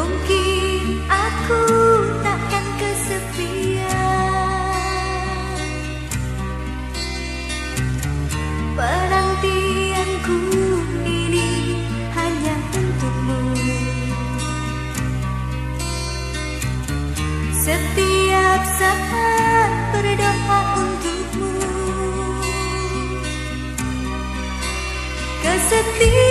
Mungkin aku takkan kesepian. Penantianku ini hanya untukmu. Setiap saat berdoa untukmu. Kesetiaan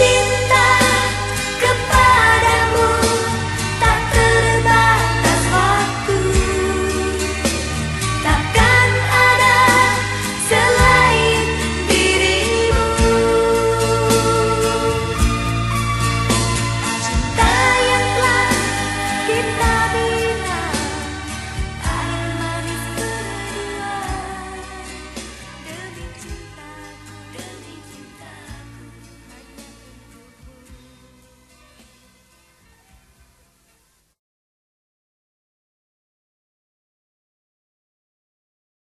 empty